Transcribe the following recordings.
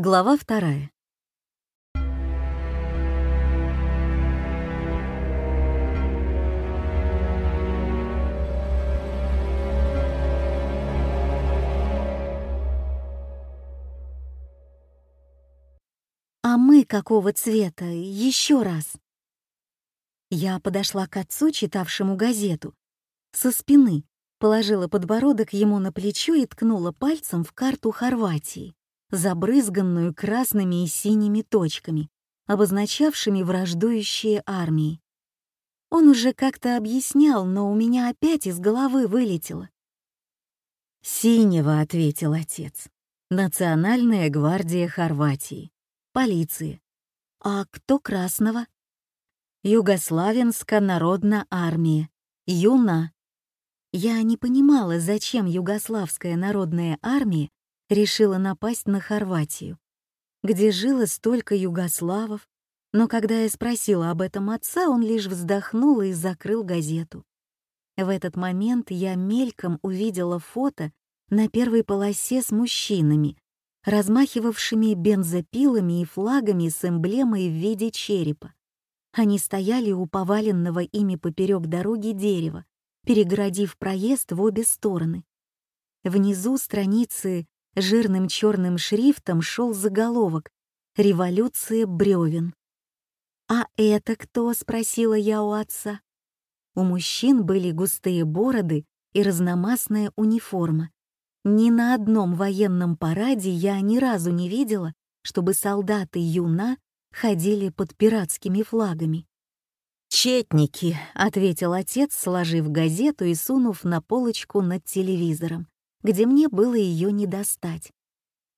Глава вторая. «А мы какого цвета? Еще раз!» Я подошла к отцу, читавшему газету, со спины, положила подбородок ему на плечо и ткнула пальцем в карту Хорватии, забрызганную красными и синими точками, обозначавшими враждующие армии. Он уже как-то объяснял, но у меня опять из головы вылетело. «Синего», — ответил отец. «Национальная гвардия Хорватии. Полиция. А кто красного?» Югославянская народная армия. ЮНА. Я не понимала, зачем Югославская народная армия решила напасть на Хорватию, где жило столько югославов, но когда я спросила об этом отца, он лишь вздохнул и закрыл газету. В этот момент я мельком увидела фото на первой полосе с мужчинами, размахивавшими бензопилами и флагами с эмблемой в виде черепа. Они стояли у поваленного ими поперек дороги дерева, перегородив проезд в обе стороны. Внизу страницы жирным черным шрифтом шел заголовок «Революция бревен». «А это кто?» — спросила я у отца. У мужчин были густые бороды и разномастная униформа. Ни на одном военном параде я ни разу не видела, чтобы солдаты юна ходили под пиратскими флагами. «Четники», — ответил отец, сложив газету и сунув на полочку над телевизором, где мне было ее не достать.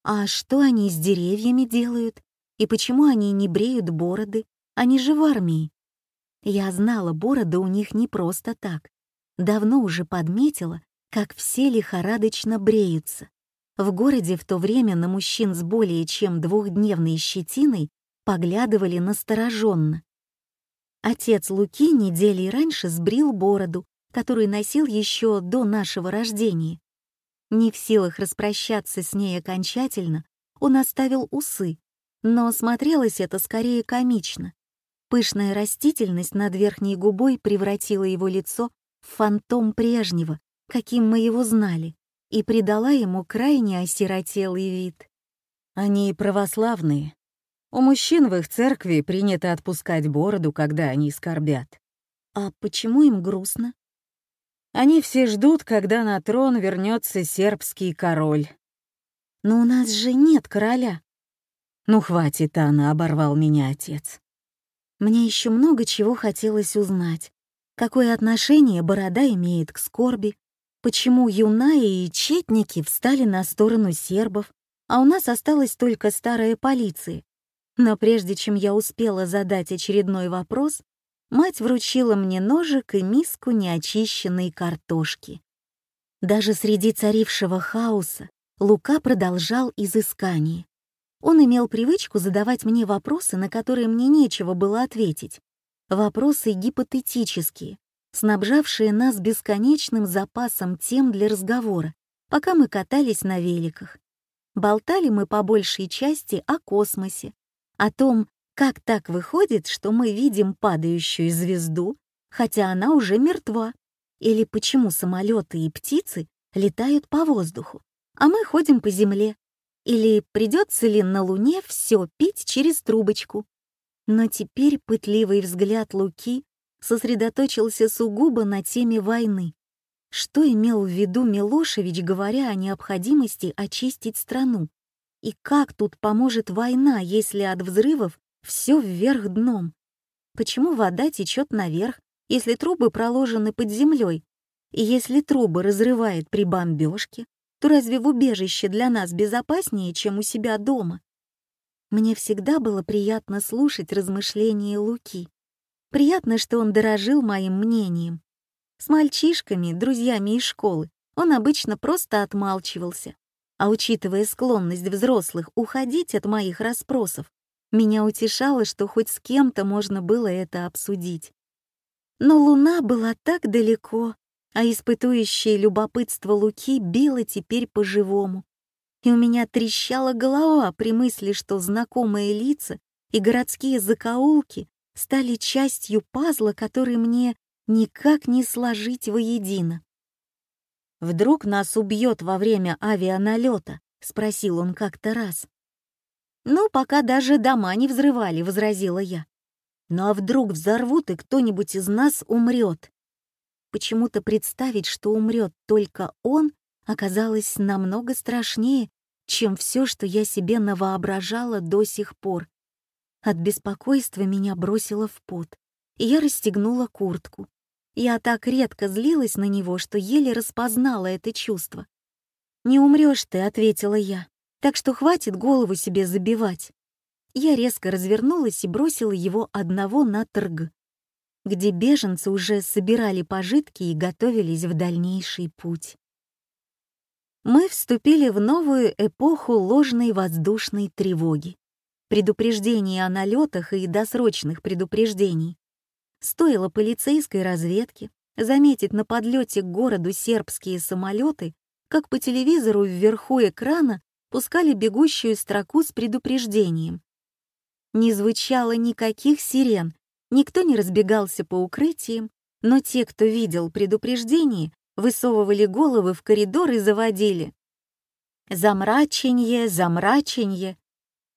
«А что они с деревьями делают? И почему они не бреют бороды? Они же в армии». Я знала, бороды у них не просто так. Давно уже подметила, как все лихорадочно бреются. В городе в то время на мужчин с более чем двухдневной щетиной поглядывали настороженно. Отец Луки недели раньше сбрил бороду, которую носил еще до нашего рождения. Не в силах распрощаться с ней окончательно, он оставил усы, но смотрелось это скорее комично. Пышная растительность над верхней губой превратила его лицо в фантом прежнего, каким мы его знали, и придала ему крайне осиротелый вид. Они православные, у мужчин в их церкви принято отпускать бороду, когда они скорбят. А почему им грустно? Они все ждут, когда на трон вернется сербский король. Но у нас же нет короля. Ну хватит, Анна, оборвал меня отец. Мне еще много чего хотелось узнать. Какое отношение борода имеет к скорби, почему юнаи и четники встали на сторону сербов, а у нас осталась только старая полиция, но прежде чем я успела задать очередной вопрос, мать вручила мне ножик и миску неочищенной картошки. Даже среди царившего хаоса Лука продолжал изыскание. Он имел привычку задавать мне вопросы, на которые мне нечего было ответить. Вопросы гипотетические, снабжавшие нас бесконечным запасом тем для разговора, пока мы катались на великах. Болтали мы по большей части о космосе, о том, как так выходит, что мы видим падающую звезду, хотя она уже мертва, или почему самолеты и птицы летают по воздуху, а мы ходим по земле, или придется ли на Луне все пить через трубочку. Но теперь пытливый взгляд Луки сосредоточился сугубо на теме войны. Что имел в виду Милошевич, говоря о необходимости очистить страну? И как тут поможет война, если от взрывов все вверх дном? Почему вода течет наверх, если трубы проложены под землей? И если трубы разрывает при бомбежке, то разве в убежище для нас безопаснее, чем у себя дома? Мне всегда было приятно слушать размышления Луки. Приятно, что он дорожил моим мнением. С мальчишками, друзьями из школы, он обычно просто отмалчивался, а учитывая склонность взрослых уходить от моих расспросов, меня утешало, что хоть с кем-то можно было это обсудить. Но луна была так далеко, а испытующее любопытство Луки било теперь по-живому. и у меня трещала голова при мысли, что знакомые лица и городские закоулки стали частью пазла, который мне никак не сложить воедино. «Вдруг нас убьет во время авианалета?» — спросил он как-то раз. «Ну, пока даже дома не взрывали», — возразила я. «Ну а вдруг взорвут, и кто-нибудь из нас умрет?» Почему-то представить, что умрет только он, оказалось намного страшнее, чем все, что я себе навоображала до сих пор. От беспокойства меня бросило в пот, и я расстегнула куртку. Я так редко злилась на него, что еле распознала это чувство. «Не умрешь ты», — ответила я, «так что хватит голову себе забивать». Я резко развернулась и бросила его одного на торг, где беженцы уже собирали пожитки и готовились в дальнейший путь. Мы вступили в новую эпоху ложной воздушной тревоги, предупреждений о налетах и досрочных предупреждений. Стоило полицейской разведке заметить на подлете к городу сербские самолеты, как по телевизору вверху экрана пускали бегущую строку с предупреждением. Не звучало никаких сирен, никто не разбегался по укрытиям, но те, кто видел предупреждение, высовывали головы в коридор и заводили. Замраченье, замраченье.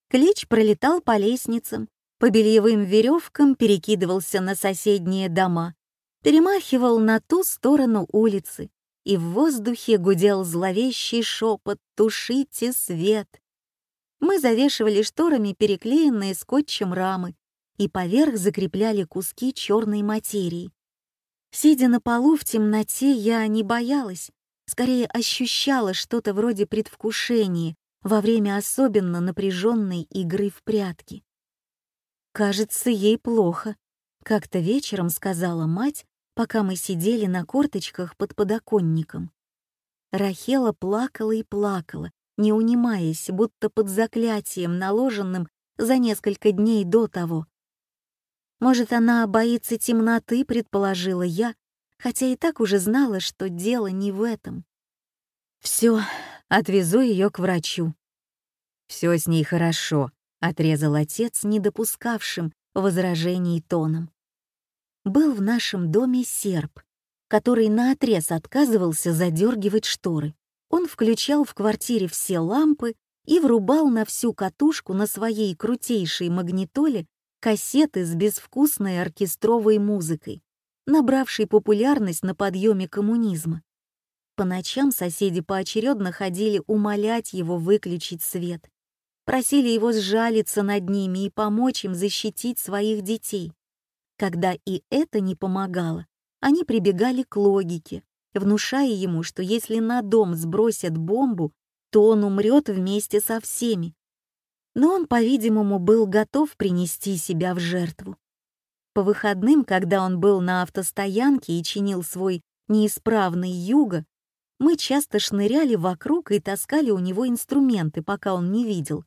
Клич пролетал по лестницам, по бельевым веревкам перекидывался на соседние дома, перемахивал на ту сторону улицы, и в воздухе гудел зловещий шепот «Тушите свет!». Мы завешивали шторами переклеенные скотчем рамы и поверх закрепляли куски черной материи. Сидя на полу в темноте, я не боялась, скорее ощущала что-то вроде предвкушения во время особенно напряженной игры в прятки. «Кажется, ей плохо», — как-то вечером сказала мать, пока мы сидели на корточках под подоконником. Рахела плакала и плакала, не унимаясь, будто под заклятием, наложенным за несколько дней до того, может, она боится темноты, предположила я, хотя и так уже знала, что дело не в этом. Все, отвезу ее к врачу. Все с ней хорошо, отрезал отец, не допускавшим возражений тоном. Был в нашем доме серп, который наотрез отказывался задергивать шторы. Он включал в квартире все лампы и врубал на всю катушку на своей крутейшей магнитоле кассеты с безвкусной оркестровой музыкой, набравшей популярность на подъеме коммунизма. По ночам соседи поочередно ходили умолять его выключить свет, просили его сжалиться над ними и помочь им защитить своих детей. Когда и это не помогало, они прибегали к логике, внушая ему, что если на дом сбросят бомбу, то он умрет вместе со всеми, но он, по-видимому, был готов принести себя в жертву. По выходным, когда он был на автостоянке и чинил свой неисправный юго, мы часто шныряли вокруг и таскали у него инструменты, пока он не видел.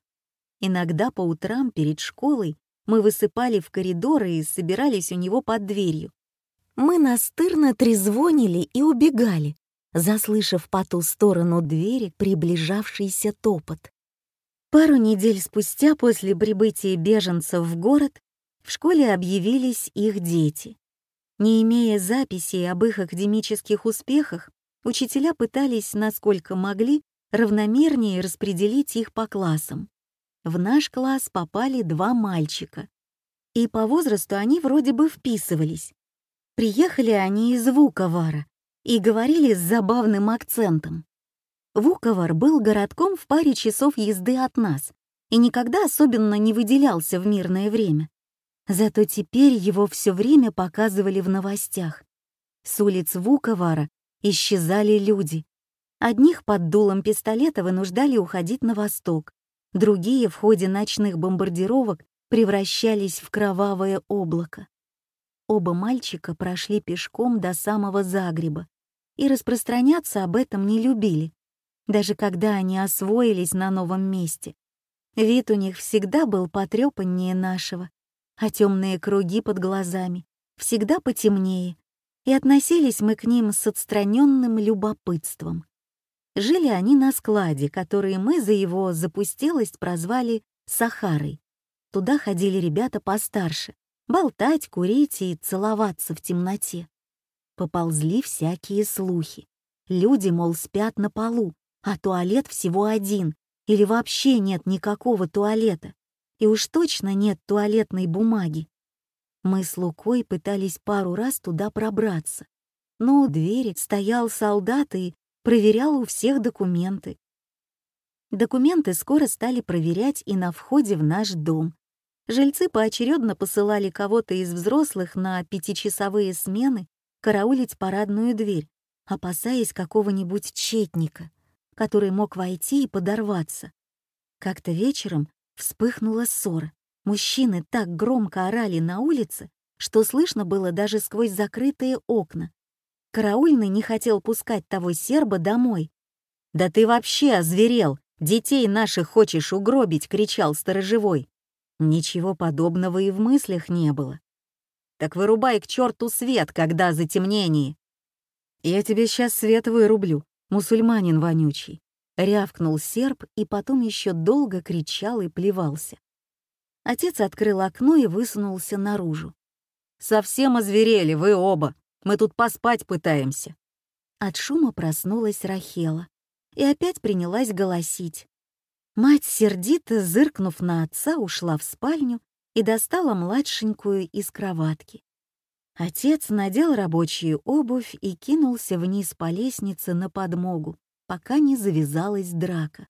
Иногда по утрам перед школой мы высыпали в коридоры и собирались у него под дверью. Мы настырно трезвонили и убегали, заслышав по ту сторону двери приближавшийся топот. Пару недель спустя после прибытия беженцев в город в школе объявились их дети. Не имея записей об их академических успехах, учителя пытались, насколько могли, равномернее распределить их по классам. В наш класс попали два мальчика. И по возрасту они вроде бы вписывались. Приехали они из Вуковара и говорили с забавным акцентом. Вуковар был городком в паре часов езды от нас и никогда особенно не выделялся в мирное время. Зато теперь его все время показывали в новостях. С улиц Вуковара исчезали люди. Одних под дулом пистолета вынуждали уходить на восток, другие в ходе ночных бомбардировок превращались в кровавое облако. Оба мальчика прошли пешком до самого Загреба и распространяться об этом не любили даже когда они освоились на новом месте. Вид у них всегда был потрепаннее нашего, а темные круги под глазами всегда потемнее, и относились мы к ним с отстраненным любопытством. Жили они на складе, который мы за его запустелость прозвали Сахарой. Туда ходили ребята постарше, болтать, курить и целоваться в темноте. Поползли всякие слухи. Люди, мол, спят на полу, а туалет всего один, или вообще нет никакого туалета, и уж точно нет туалетной бумаги. Мы с Лукой пытались пару раз туда пробраться, но у двери стоял солдат и проверял у всех документы. Документы скоро стали проверять и на входе в наш дом. Жильцы поочередно посылали кого-то из взрослых на пятичасовые смены караулить парадную дверь, опасаясь какого-нибудь четника, который мог войти и подорваться. Как-то вечером вспыхнула ссора. Мужчины так громко орали на улице, что слышно было даже сквозь закрытые окна. Караульный не хотел пускать того серба домой. «Да ты вообще озверел! Детей наших хочешь угробить!» — кричал сторожевой. Ничего подобного и в мыслях не было. «Так вырубай к черту свет, когда затемнение!» «Я тебе сейчас свет вырублю, мусульманин вонючий!» Рявкнул серб и потом еще долго кричал и плевался. Отец открыл окно и высунулся наружу. «Совсем озверели вы оба! Мы тут поспать пытаемся!» От шума проснулась Рахела и опять принялась голосить. Мать, сердито зыркнув на отца, ушла в спальню и достала младшенькую из кроватки. Отец надел рабочую обувь и кинулся вниз по лестнице на подмогу, пока не завязалась драка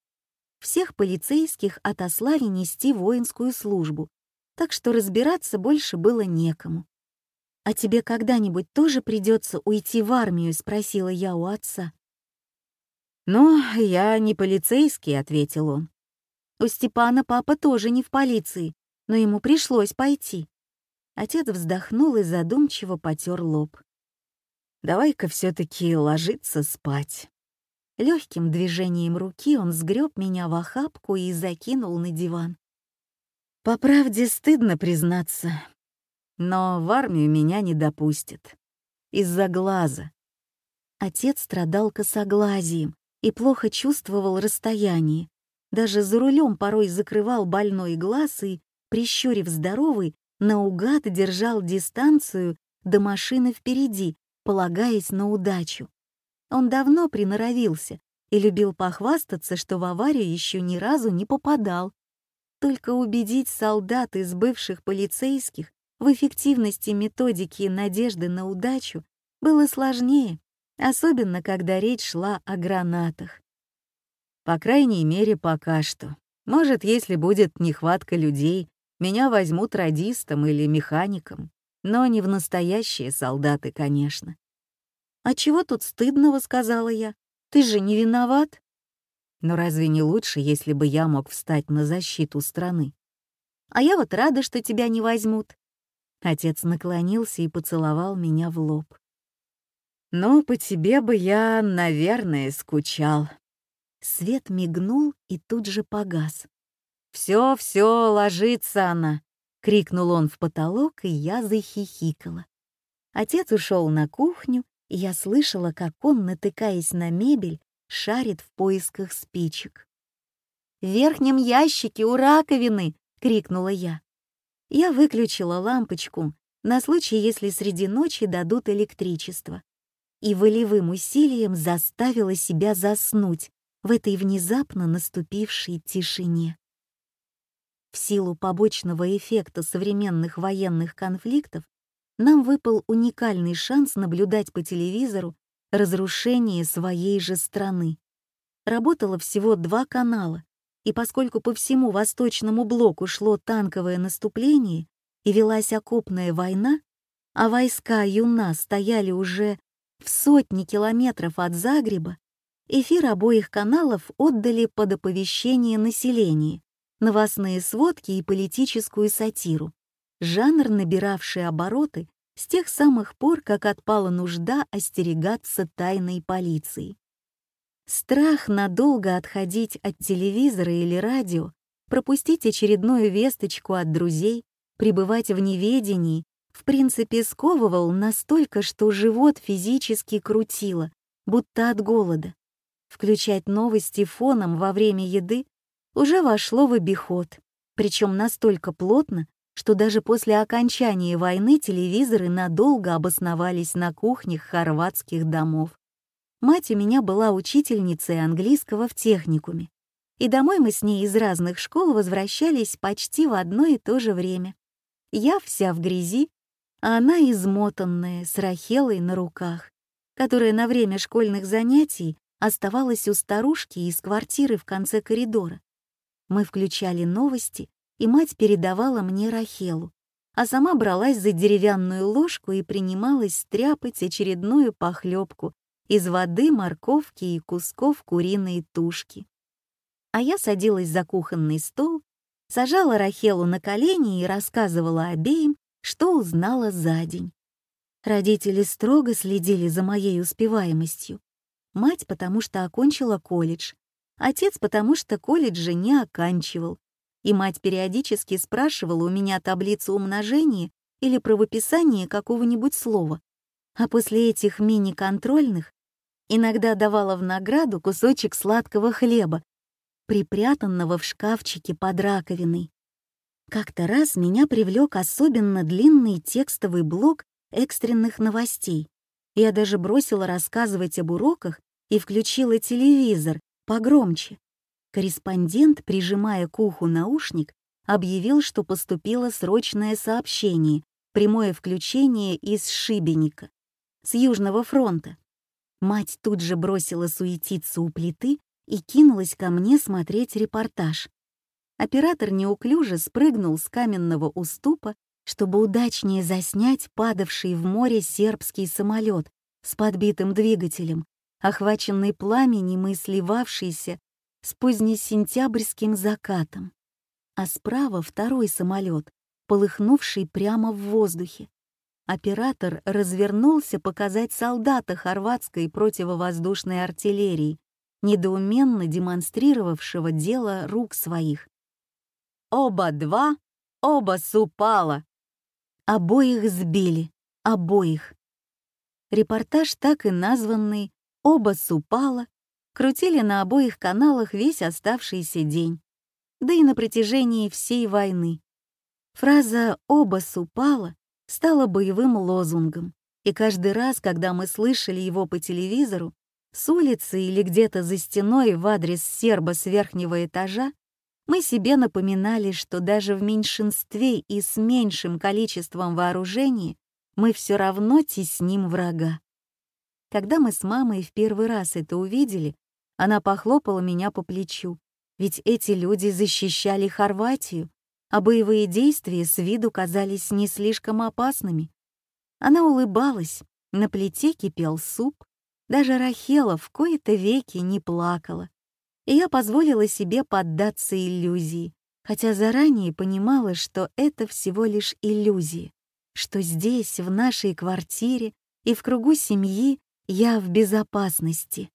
всех полицейских отослали нести воинскую службу, так что разбираться больше было некому. «А тебе когда-нибудь тоже придется уйти в армию?» — спросила я у отца. «Ну, я не полицейский», — ответил он. «У Степана папа тоже не в полиции, но ему пришлось пойти». Отец вздохнул и задумчиво потер лоб. «Давай-ка все таки ложиться спать». Легким движением руки он сгреб меня в охапку и закинул на диван. По правде, стыдно признаться, но в армию меня не допустят. Из-за глаза. Отец страдал косоглазием и плохо чувствовал расстояние. Даже за рулем порой закрывал больной глаз и, прищурив здоровый, наугад держал дистанцию до машины впереди, полагаясь на удачу. Он давно приноровился и любил похвастаться, что в аварию еще ни разу не попадал. Только убедить солдат из бывших полицейских в эффективности методики надежды на удачу было сложнее, особенно когда речь шла о гранатах. По крайней мере, пока что. Может, если будет нехватка людей, меня возьмут радистом или механиком, но не в настоящие солдаты, конечно. «А чего тут стыдного?» — сказала я. «Ты же не виноват». Но разве не лучше, если бы я мог встать на защиту страны? А я вот рада, что тебя не возьмут. Отец наклонился и поцеловал меня в лоб. «Ну, по тебе бы я, наверное, скучал». Свет мигнул и тут же погас. «Все, все, ложится она!» — крикнул он в потолок, и я захихикала. Отец ушел на кухню я слышала, как он, натыкаясь на мебель, шарит в поисках спичек. «В верхнем ящике у раковины!» — крикнула я. Я выключила лампочку на случай, если среди ночи дадут электричество, и волевым усилием заставила себя заснуть в этой внезапно наступившей тишине. В силу побочного эффекта современных военных конфликтов нам выпал уникальный шанс наблюдать по телевизору разрушение своей же страны. Работало всего два канала, и поскольку по всему восточному блоку шло танковое наступление и велась окопная война, а войска Юна стояли уже в сотни километров от Загреба, эфир обоих каналов отдали под оповещение населения, новостные сводки и политическую сатиру жанр, набиравший обороты с тех самых пор, как отпала нужда остерегаться тайной полиции. Страх надолго отходить от телевизора или радио, пропустить очередную весточку от друзей, пребывать в неведении, в принципе сковывал настолько, что живот физически крутило, будто от голода. Включать новости фоном во время еды уже вошло в обиход, причем настолько плотно, что даже после окончания войны телевизоры надолго обосновались на кухнях хорватских домов. Мать у меня была учительницей английского в техникуме, и домой мы с ней из разных школ возвращались почти в одно и то же время. Я вся в грязи, а она измотанная, с Рахелой на руках, которая на время школьных занятий оставалась у старушки из квартиры в конце коридора. Мы включали новости, и мать передавала мне Рахелу, а сама бралась за деревянную ложку и принималась стряпать очередную похлебку из воды, морковки и кусков куриной тушки. А я садилась за кухонный стол, сажала Рахелу на колени и рассказывала обеим, что узнала за день. Родители строго следили за моей успеваемостью. Мать, потому что окончила колледж, отец, потому что колледжа не оканчивал, и мать периодически спрашивала у меня таблицу умножения или правописание какого-нибудь слова. А после этих мини-контрольных иногда давала в награду кусочек сладкого хлеба, припрятанного в шкафчике под раковиной. Как-то раз меня привлек особенно длинный текстовый блок экстренных новостей. Я даже бросила рассказывать об уроках и включила телевизор погромче. Корреспондент, прижимая к уху наушник, объявил, что поступило срочное сообщение, прямое включение из Шибеника, с Южного фронта. Мать тут же бросила суетиться у плиты и кинулась ко мне смотреть репортаж. Оператор неуклюже спрыгнул с каменного уступа, чтобы удачнее заснять падавший в море сербский самолет с подбитым двигателем, охваченный пламенем и сливавшийся с позднесентябрьским закатом. А справа второй самолет, полыхнувший прямо в воздухе. Оператор развернулся показать солдата хорватской противовоздушной артиллерии, недоуменно демонстрировавшего дело рук своих. Оба два, оба супала. Обоих сбили, обоих. Репортаж так и названный «Оба супала» крутили на обоих каналах весь оставшийся день, да и на протяжении всей войны. Фраза «оба супала» стала боевым лозунгом, и каждый раз, когда мы слышали его по телевизору, с улицы или где-то за стеной в адрес серба с верхнего этажа, мы себе напоминали, что даже в меньшинстве и с меньшим количеством вооружения мы все равно тесним врага. Когда мы с мамой в первый раз это увидели, она похлопала меня по плечу, ведь эти люди защищали Хорватию, а боевые действия с виду казались не слишком опасными. Она улыбалась, на плите кипел суп, даже Рахела в кои-то веки не плакала и я позволила себе поддаться иллюзии, хотя заранее понимала, что это всего лишь иллюзии, что здесь, в нашей квартире и в кругу семьи я в безопасности.